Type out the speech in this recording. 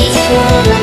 It's your life.